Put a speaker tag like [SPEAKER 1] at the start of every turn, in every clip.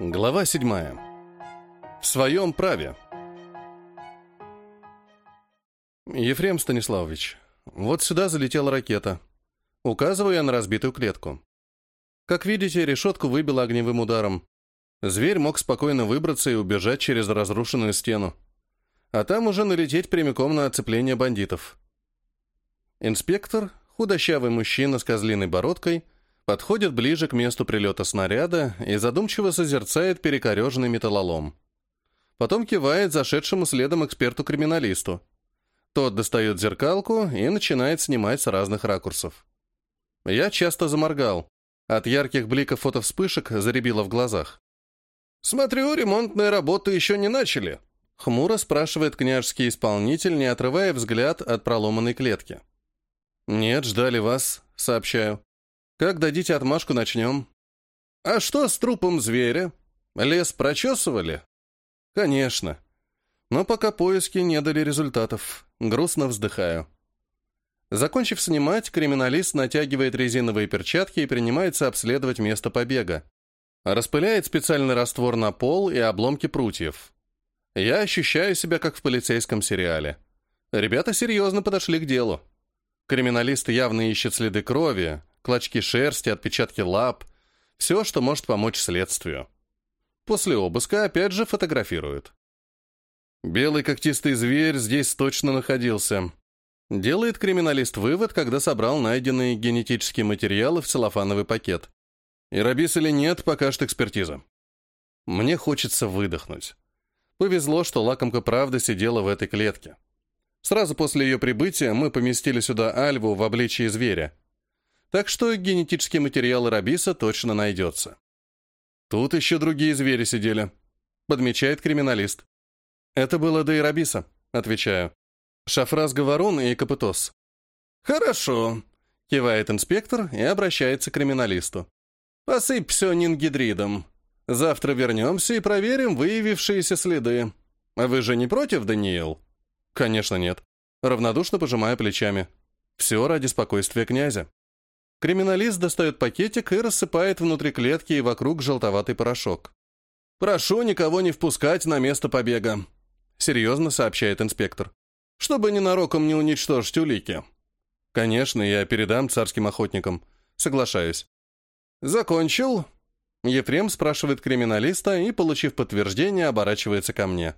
[SPEAKER 1] Глава 7. В своем праве. Ефрем Станиславович, вот сюда залетела ракета. Указываю на разбитую клетку. Как видите, решетку выбило огневым ударом. Зверь мог спокойно выбраться и убежать через разрушенную стену. А там уже налететь прямиком на оцепление бандитов. Инспектор, худощавый мужчина с козлиной бородкой, подходит ближе к месту прилета снаряда и задумчиво созерцает перекореженный металлолом. Потом кивает зашедшему следом эксперту-криминалисту. Тот достает зеркалку и начинает снимать с разных ракурсов. Я часто заморгал. От ярких бликов фотовспышек заребило в глазах.
[SPEAKER 2] «Смотрю, ремонтные работы еще не начали», —
[SPEAKER 1] хмуро спрашивает княжский исполнитель, не отрывая взгляд от проломанной клетки. «Нет, ждали вас», — сообщаю. «Как дадите отмашку, начнем».
[SPEAKER 2] «А что с трупом зверя? Лес прочесывали?»
[SPEAKER 1] «Конечно. Но пока поиски не дали результатов. Грустно вздыхаю». Закончив снимать, криминалист натягивает резиновые перчатки и принимается обследовать место побега. Распыляет специальный раствор на пол и обломки прутьев. Я ощущаю себя как в полицейском сериале. Ребята серьезно подошли к делу. Криминалист явно ищет следы крови, клочки шерсти, отпечатки лап, все, что может помочь следствию. После обыска опять же фотографируют. Белый когтистый зверь здесь точно находился. Делает криминалист вывод, когда собрал найденные генетические материалы в целлофановый пакет. И рабис или нет, покажет экспертиза. Мне хочется выдохнуть. Повезло, что лакомка правда сидела в этой клетке. Сразу после ее прибытия мы поместили сюда Альву в обличии зверя. Так что генетический материал Рабиса точно найдется. Тут еще другие звери сидели, подмечает криминалист. Это было до Ирабиса, отвечаю. Шафраз Говорун и Капытос.
[SPEAKER 2] Хорошо,
[SPEAKER 1] кивает инспектор и обращается к криминалисту.
[SPEAKER 2] Посыпь все нингидридом. Завтра вернемся и проверим выявившиеся следы. Вы же не против, Даниил?
[SPEAKER 1] Конечно, нет. Равнодушно пожимая плечами. Все ради спокойствия князя. Криминалист достает пакетик и рассыпает внутри клетки и вокруг желтоватый порошок.
[SPEAKER 2] «Прошу никого не впускать на место побега», — серьезно сообщает инспектор. «Чтобы ненароком не уничтожить улики».
[SPEAKER 1] «Конечно, я передам царским охотникам. Соглашаюсь».
[SPEAKER 2] «Закончил?»
[SPEAKER 1] Ефрем спрашивает криминалиста и, получив подтверждение, оборачивается ко мне.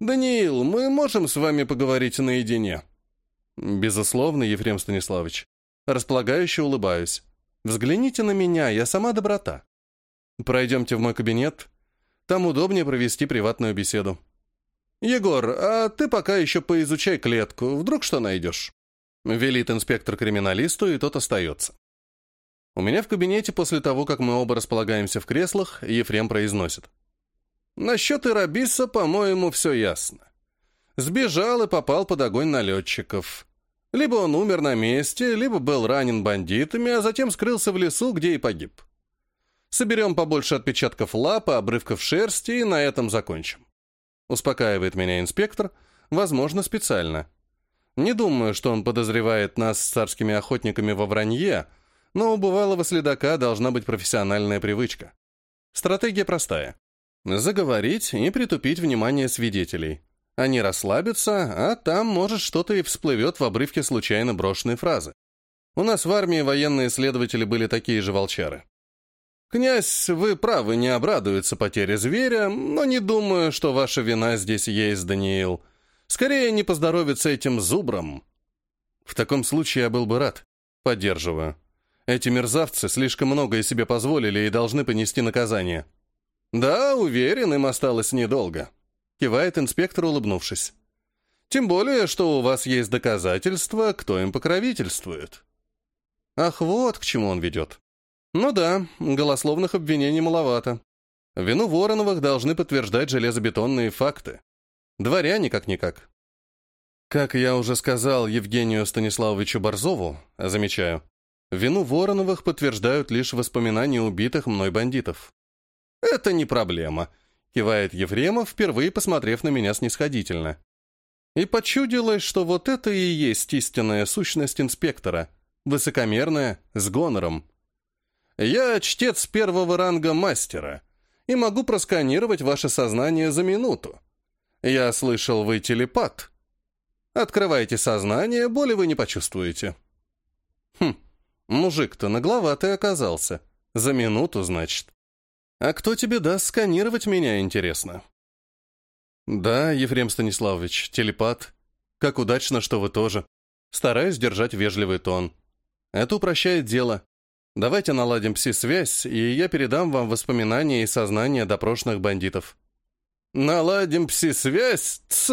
[SPEAKER 2] «Даниил, мы можем с вами поговорить наедине?»
[SPEAKER 1] «Безусловно, Ефрем Станиславович. Располагающе улыбаюсь. Взгляните на меня, я сама доброта. Пройдемте в мой кабинет. Там удобнее провести приватную беседу».
[SPEAKER 2] «Егор, а ты пока еще поизучай клетку, вдруг что найдешь?»
[SPEAKER 1] Велит инспектор криминалисту, и тот остается. У меня в кабинете после того, как мы оба располагаемся в креслах, Ефрем произносит.
[SPEAKER 2] Насчет Ирабиса, по-моему, все ясно. Сбежал и попал под огонь налетчиков. Либо он умер на месте, либо был ранен бандитами, а затем скрылся в лесу, где и погиб. Соберем побольше отпечатков лап обрывков шерсти и на этом закончим. Успокаивает меня инспектор, возможно, специально. Не думаю, что он подозревает нас с царскими охотниками во вранье, но у бывалого следака должна быть профессиональная привычка. Стратегия простая. Заговорить и притупить внимание свидетелей. Они расслабятся, а там, может, что-то и всплывет в обрывке случайно брошенной фразы. У нас в армии военные следователи были такие же волчары. «Князь, вы правы, не обрадуется потере зверя, но не думаю, что ваша вина здесь есть, Даниил. Скорее, не поздоровится этим зубром».
[SPEAKER 1] В таком случае я был бы рад. Поддерживаю. Эти мерзавцы слишком многое себе позволили и должны понести наказание.
[SPEAKER 2] «Да, уверен, им осталось недолго», — кивает инспектор, улыбнувшись. «Тем более, что у вас есть доказательства, кто им покровительствует».
[SPEAKER 1] Ах, вот к чему он ведет. Ну да, голословных обвинений маловато. Вину Вороновых должны подтверждать железобетонные факты. Дворяне как-никак. Как я уже сказал Евгению Станиславовичу Борзову, замечаю, вину Вороновых подтверждают лишь воспоминания убитых мной бандитов.
[SPEAKER 2] «Это не проблема», — кивает Ефремов, впервые посмотрев на меня снисходительно. И почудилось, что вот это и есть истинная сущность инспектора, высокомерная, с гонором. «Я чтец первого ранга мастера.
[SPEAKER 1] и могу просканировать ваше сознание за минуту. Я слышал, вы телепат. Открывайте сознание, боли вы не почувствуете. Хм, мужик-то нагловатый оказался. За минуту, значит. А кто тебе даст сканировать меня, интересно? Да, Ефрем Станиславович, телепат. Как удачно, что вы тоже. Стараюсь держать вежливый тон. Это упрощает дело. Давайте наладим пси-связь, и я передам вам воспоминания и сознание допрошенных бандитов. Наладим пси-связь? Тс!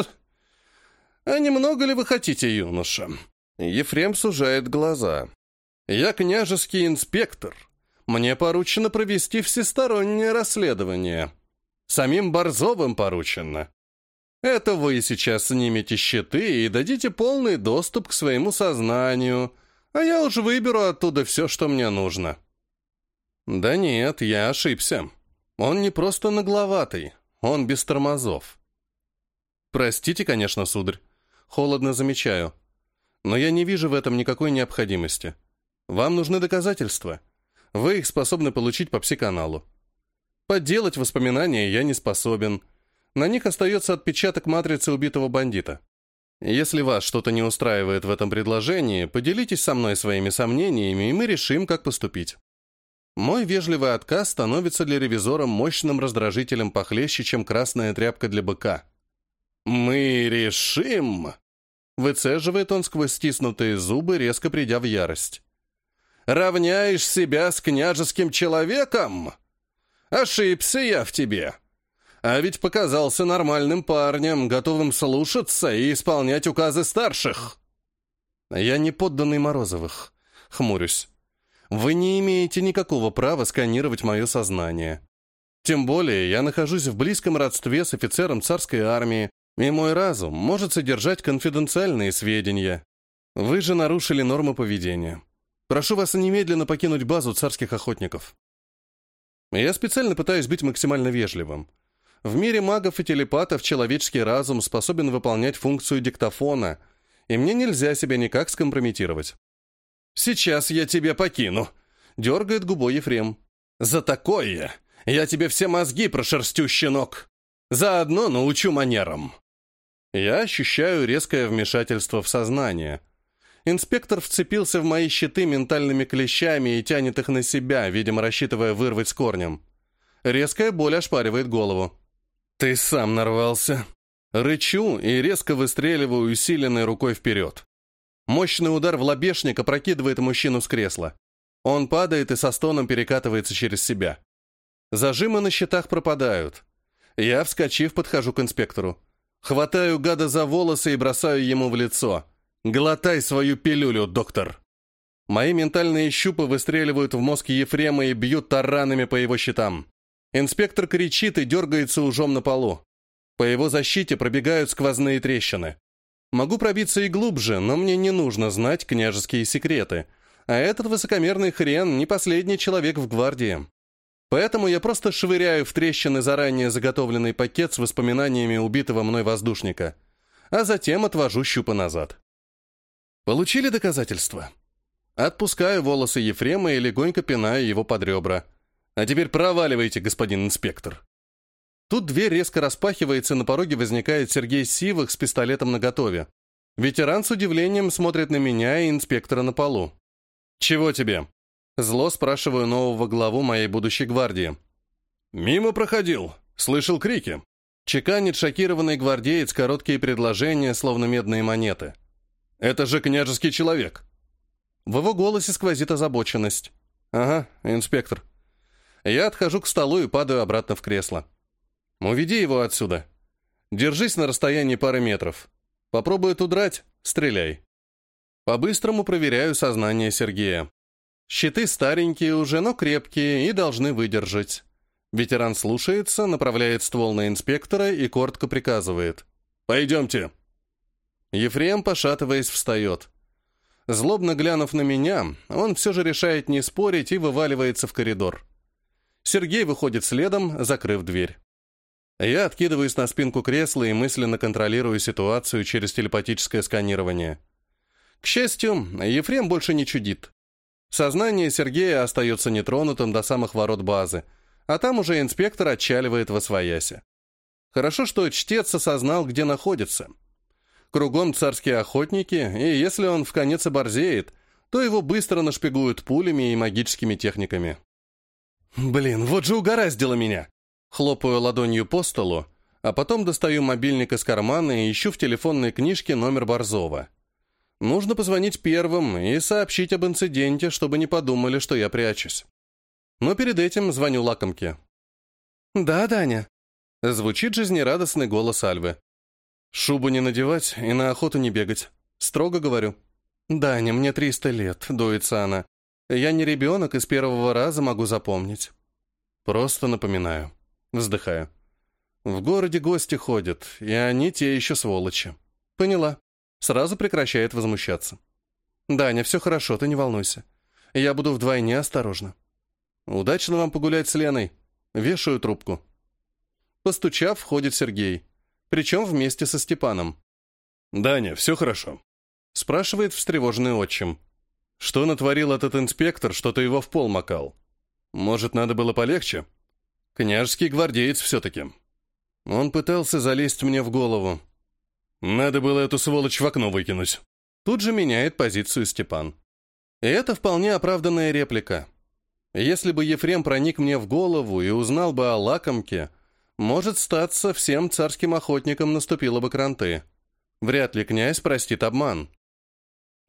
[SPEAKER 1] А немного ли вы хотите, юноша? Ефрем сужает глаза. Я княжеский инспектор. Мне поручено провести всестороннее расследование. Самим Борзовым поручено. Это вы сейчас снимете щиты и дадите полный доступ к своему сознанию, а я уж выберу оттуда все, что мне нужно. Да нет, я ошибся. Он не просто нагловатый, он без тормозов. Простите, конечно, сударь, холодно замечаю, но я не вижу в этом никакой необходимости. Вам нужны доказательства. Вы их способны получить по пси-каналу. Подделать воспоминания я не способен — на них остается отпечаток матрицы убитого бандита. Если вас что-то не устраивает в этом предложении, поделитесь со мной своими сомнениями, и мы решим, как поступить. Мой вежливый отказ становится для ревизора мощным раздражителем похлеще, чем красная тряпка для быка. «Мы решим!» Выцеживает он сквозь стиснутые зубы, резко придя в ярость. «Равняешь себя с княжеским человеком? Ошибся я в тебе!» А ведь показался нормальным парнем, готовым слушаться и исполнять указы старших. Я не подданный Морозовых. Хмурюсь. Вы не имеете никакого права сканировать мое сознание. Тем более я нахожусь в близком родстве с офицером царской армии, и мой разум может содержать конфиденциальные сведения. Вы же нарушили нормы поведения. Прошу вас немедленно покинуть базу царских охотников. Я специально пытаюсь быть максимально вежливым. В мире магов и телепатов человеческий разум способен выполнять функцию диктофона, и мне нельзя себя никак скомпрометировать. «Сейчас я тебя покину», — дергает губой Ефрем. «За такое я тебе все мозги прошерстю, щенок. Заодно научу манерам». Я ощущаю резкое вмешательство в сознание. Инспектор вцепился в мои щиты ментальными клещами и тянет их на себя, видимо, рассчитывая вырвать с корнем. Резкая боль ошпаривает голову. «Ты сам нарвался». Рычу и резко выстреливаю усиленной рукой вперед. Мощный удар в лобешник опрокидывает мужчину с кресла. Он падает и со стоном перекатывается через себя. Зажимы на щитах пропадают. Я, вскочив, подхожу к инспектору. Хватаю гада за волосы и бросаю ему в лицо. «Глотай свою пилюлю, доктор!» Мои ментальные щупы выстреливают в мозг Ефрема и бьют таранами по его щитам. Инспектор кричит и дергается ужом на полу. По его защите пробегают сквозные трещины. Могу пробиться и глубже, но мне не нужно знать княжеские секреты. А этот высокомерный хрен не последний человек в гвардии. Поэтому я просто швыряю в трещины заранее заготовленный пакет с воспоминаниями убитого мной воздушника, а затем отвожу щупы назад. Получили доказательства? Отпускаю волосы Ефрема и легонько пинаю его под ребра. А теперь проваливайте, господин инспектор. Тут дверь резко распахивается, на пороге возникает Сергей Сивых с пистолетом наготове. Ветеран с удивлением смотрит на меня и инспектора на полу. «Чего тебе?» Зло спрашиваю нового главу моей будущей гвардии. «Мимо проходил. Слышал крики». Чеканит шокированный гвардеец короткие предложения, словно медные монеты. «Это же княжеский человек». В его голосе сквозит озабоченность. «Ага, инспектор. Я отхожу к столу и падаю обратно в кресло. «Уведи его отсюда. Держись на расстоянии пары метров. Попробует удрать — стреляй». По-быстрому проверяю сознание Сергея. Щиты старенькие уже, но крепкие и должны выдержать. Ветеран слушается, направляет ствол на инспектора и коротко приказывает. «Пойдемте». Ефрем, пошатываясь, встает. Злобно глянув на меня, он все же решает не спорить и вываливается в коридор. Сергей выходит следом, закрыв дверь. Я откидываюсь на спинку кресла и мысленно контролирую ситуацию через телепатическое сканирование. К счастью, Ефрем больше не чудит. Сознание Сергея остается нетронутым до самых ворот базы, а там уже инспектор отчаливает во своясе. Хорошо, что чтец осознал, где находится. Кругом царские охотники, и если он в конец оборзеет, то его быстро нашпигуют пулями и магическими техниками. «Блин, вот же угораздило меня!» Хлопаю ладонью по столу, а потом достаю мобильник из кармана и ищу в телефонной книжке номер Борзова. Нужно позвонить первым и сообщить об инциденте, чтобы не подумали, что я прячусь. Но перед этим звоню лакомке. «Да, Даня», — звучит жизнерадостный голос Альвы. «Шубу не надевать и на охоту не бегать», — строго говорю. «Даня, мне 300 лет», — дуется она. «Я не ребенок и с первого раза могу запомнить». «Просто напоминаю». Вздыхаю. «В городе гости ходят, и они те еще сволочи». «Поняла». Сразу прекращает возмущаться. «Даня, все хорошо, ты не волнуйся. Я буду вдвойне осторожна». «Удачно вам погулять с Леной». Вешаю трубку. Постучав, входит Сергей. Причем вместе со Степаном.
[SPEAKER 2] «Даня, все хорошо?»
[SPEAKER 1] Спрашивает встревоженный отчим. «Что натворил этот инспектор, что ты его в пол макал? Может, надо было полегче?» «Княжеский гвардеец все-таки». Он пытался залезть мне в голову.
[SPEAKER 2] Надо было эту сволочь в окно выкинуть.
[SPEAKER 1] Тут же меняет позицию Степан. И это вполне оправданная реплика. Если бы Ефрем проник мне в голову и узнал бы о лакомке, может, статься всем царским охотникам наступило бы кранты. Вряд ли князь простит обман.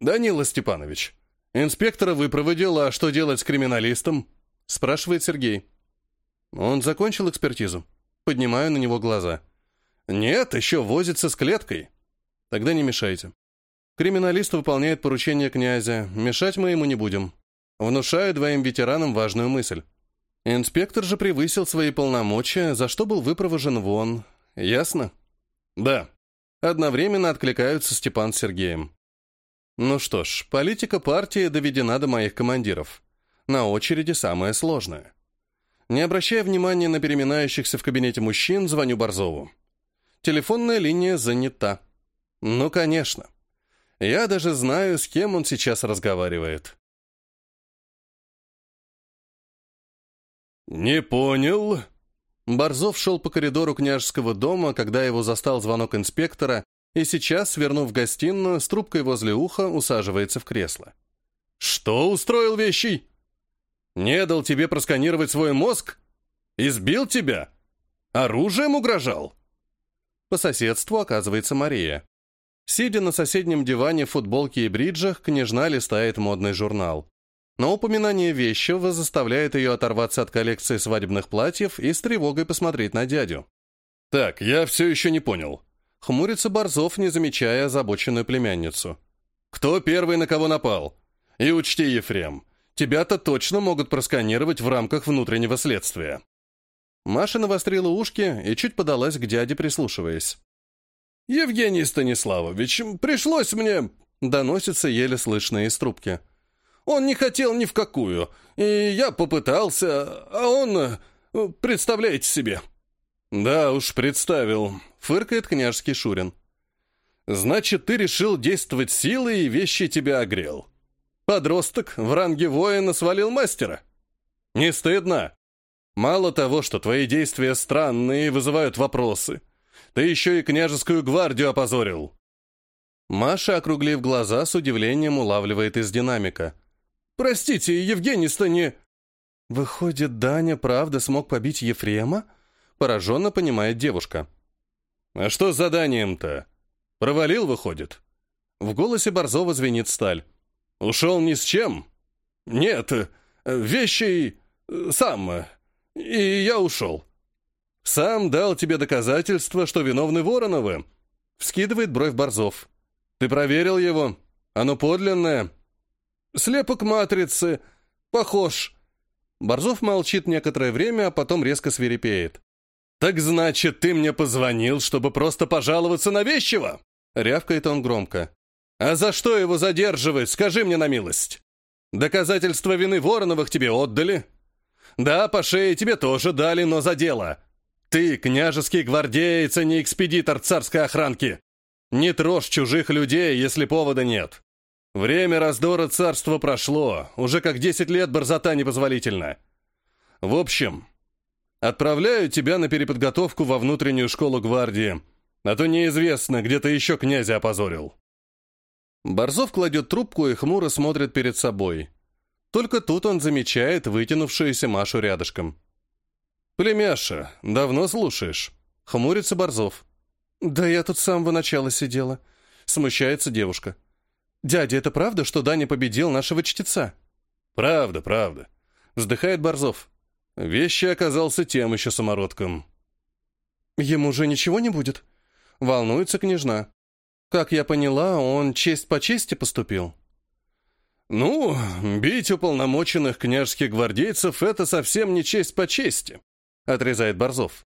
[SPEAKER 2] «Данила Степанович, инспектора выпроводил, а что делать с криминалистом?»
[SPEAKER 1] спрашивает Сергей. Он закончил экспертизу. Поднимаю на него глаза. «Нет, еще возится с клеткой». «Тогда не мешайте. Криминалист выполняет поручение князя. Мешать мы ему не будем. Внушаю двоим ветеранам важную мысль. Инспектор же превысил свои полномочия, за что был выпровожен вон. Ясно?
[SPEAKER 2] Да.
[SPEAKER 1] Одновременно откликаются Степан с Сергеем. Ну что ж, политика партии доведена до моих командиров. На очереди самое сложное. Не обращая внимания на переминающихся в кабинете мужчин, звоню Борзову. Телефонная линия занята. Ну, конечно. Я даже знаю, с кем он сейчас разговаривает.
[SPEAKER 2] «Не понял?»
[SPEAKER 1] Борзов шел по коридору княжеского дома, когда его застал звонок инспектора, и сейчас, свернув в гостиную, с трубкой возле уха усаживается в кресло.
[SPEAKER 2] «Что устроил вещи? Не дал тебе просканировать свой мозг? Избил тебя? Оружием угрожал?»
[SPEAKER 1] По соседству оказывается Мария. Сидя на соседнем диване в футболке и бриджах, княжна листает модный журнал но упоминание вещего заставляет ее оторваться от коллекции свадебных платьев и с тревогой посмотреть на дядю.
[SPEAKER 2] «Так, я все еще не понял».
[SPEAKER 1] Хмурится Борзов, не замечая озабоченную племянницу.
[SPEAKER 2] «Кто первый на кого напал? И учти, Ефрем, тебя-то точно могут просканировать в рамках внутреннего следствия».
[SPEAKER 1] Маша навострила ушки и чуть подалась к дяде, прислушиваясь.
[SPEAKER 2] «Евгений Станиславович, пришлось мне...»
[SPEAKER 1] Доносится еле слышно из трубки.
[SPEAKER 2] Он не хотел ни в какую, и я попытался, а он... Э, представляете себе».
[SPEAKER 1] «Да уж, представил», — фыркает княжский Шурин. «Значит, ты решил действовать силой, и вещи тебя огрел. Подросток в ранге воина свалил мастера. Не стыдно? Мало того, что твои действия странные и вызывают вопросы, ты еще и княжескую гвардию опозорил». Маша, округлив глаза, с удивлением улавливает из динамика —
[SPEAKER 2] Простите, Евгений-то не...»
[SPEAKER 1] «Выходит, Даня правда смог побить Ефрема?» Пораженно понимает девушка.
[SPEAKER 2] «А что с заданием-то? Провалил, выходит?»
[SPEAKER 1] В голосе Борзова звенит сталь.
[SPEAKER 2] «Ушел ни с чем?» «Нет, вещи... сам. И я ушел».
[SPEAKER 1] «Сам дал тебе доказательства, что виновны Вороновы?» Вскидывает бровь Борзов. «Ты проверил его? Оно подлинное?»
[SPEAKER 2] Слепок матрицы. Похож».
[SPEAKER 1] Борзов молчит некоторое время, а потом резко свирепеет.
[SPEAKER 2] «Так значит, ты мне позвонил, чтобы просто пожаловаться на вещего?»
[SPEAKER 1] Рявкает он громко.
[SPEAKER 2] «А за что его задерживать, скажи мне на милость? Доказательства вины Вороновых тебе отдали? Да, по шее тебе тоже дали, но за дело. Ты княжеский гвардеец, а не экспедитор царской охранки. Не трожь чужих людей, если повода нет. Время раздора царства прошло, уже как десять лет борзота непозволительна. В общем, Отправляю тебя на переподготовку во внутреннюю школу гвардии, а то неизвестно, где ты еще князя опозорил».
[SPEAKER 1] Борзов кладет трубку и хмуро смотрит перед собой. Только тут он замечает вытянувшуюся Машу рядышком.
[SPEAKER 2] «Племяша, давно слушаешь?» — хмурится Борзов.
[SPEAKER 1] «Да я тут с самого начала сидела», — смущается девушка. «Дядя, это правда, что Даня победил нашего чтеца?»
[SPEAKER 2] «Правда, правда», — вздыхает Борзов. Вещи оказался тем еще самородком.
[SPEAKER 1] «Ему же ничего не будет?» — волнуется княжна. «Как я поняла, он честь по чести поступил?»
[SPEAKER 2] «Ну, бить уполномоченных княжеских гвардейцев — это совсем не честь по чести», отрезает Борзов.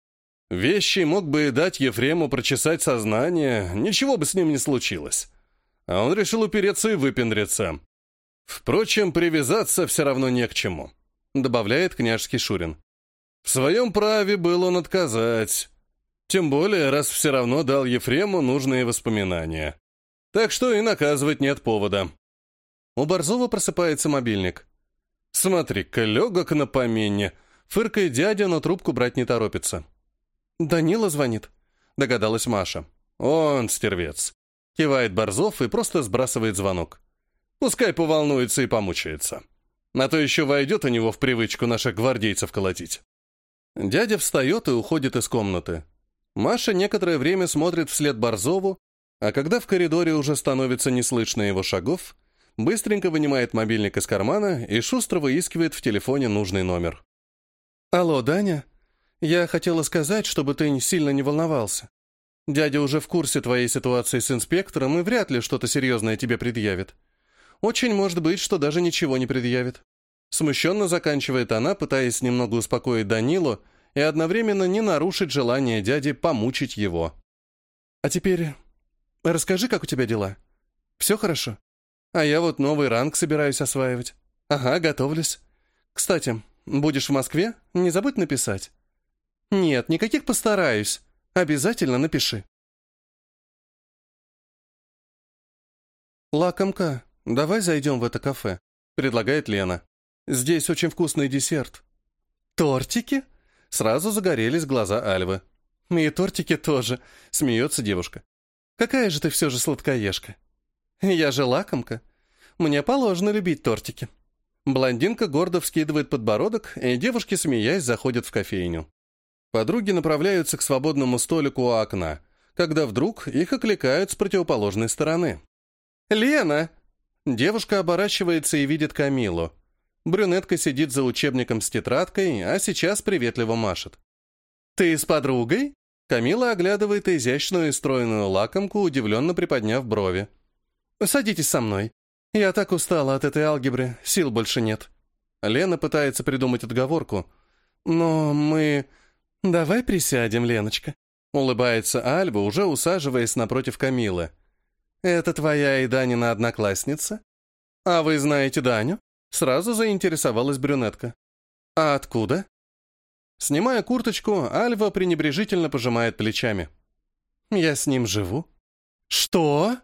[SPEAKER 2] Вещи мог бы дать Ефрему прочесать сознание, ничего бы с ним не случилось. А он решил упереться и выпендриться. Впрочем, привязаться все равно не к чему, добавляет княжский Шурин. В своем праве был он отказать. Тем более, раз все равно дал Ефрему нужные воспоминания. Так что и наказывать нет повода.
[SPEAKER 1] У Борзова просыпается мобильник.
[SPEAKER 2] Смотри-ка, легок на помине — Фыркает дядя, но трубку брать не торопится.
[SPEAKER 1] «Данила звонит», — догадалась Маша.
[SPEAKER 2] «Он стервец». Кивает Борзов и просто сбрасывает звонок. Пускай поволнуется и помучается. На то еще войдет у него в привычку наших гвардейцев колотить.
[SPEAKER 1] Дядя встает и уходит из комнаты. Маша некоторое время смотрит вслед Борзову, а когда в коридоре уже становится не слышно его шагов, быстренько вынимает мобильник из кармана и шустро выискивает в телефоне нужный номер. «Алло, Даня? Я хотела сказать, чтобы ты сильно не волновался. Дядя уже в курсе твоей ситуации с инспектором и вряд ли что-то серьезное тебе предъявит. Очень может быть, что даже ничего не предъявит». Смущенно заканчивает она, пытаясь немного успокоить Данилу и одновременно не нарушить желание дяди помучить его. «А теперь расскажи, как у тебя дела? Все хорошо? А я вот новый ранг собираюсь осваивать. Ага, готовлюсь. Кстати, Будешь в Москве? Не забудь написать. Нет, никаких постараюсь. Обязательно напиши. «Лакомка, давай зайдем в это кафе», — предлагает Лена. «Здесь очень вкусный десерт». «Тортики?» Сразу загорелись глаза Альвы. «И тортики тоже», — смеется девушка. «Какая же ты все же сладкоежка?» «Я же лакомка. Мне положено любить тортики». Блондинка гордо вскидывает подбородок, и девушки, смеясь, заходят в кофейню. Подруги направляются к свободному столику у окна, когда вдруг их окликают с противоположной стороны. «Лена!» Девушка оборачивается и видит Камилу. Брюнетка сидит за учебником с тетрадкой, а сейчас приветливо машет. «Ты с подругой?» Камила оглядывает изящную и стройную лакомку, удивленно приподняв брови. «Садитесь со мной. «Я так устала от этой алгебры, сил больше нет». Лена пытается придумать отговорку. «Но мы...» «Давай присядем, Леночка», — улыбается Альба, уже усаживаясь напротив Камилы. «Это твоя и Данина одноклассница?» «А вы знаете Даню?» Сразу заинтересовалась брюнетка. «А откуда?» Снимая курточку, Альва пренебрежительно пожимает плечами. «Я с ним живу». «Что?»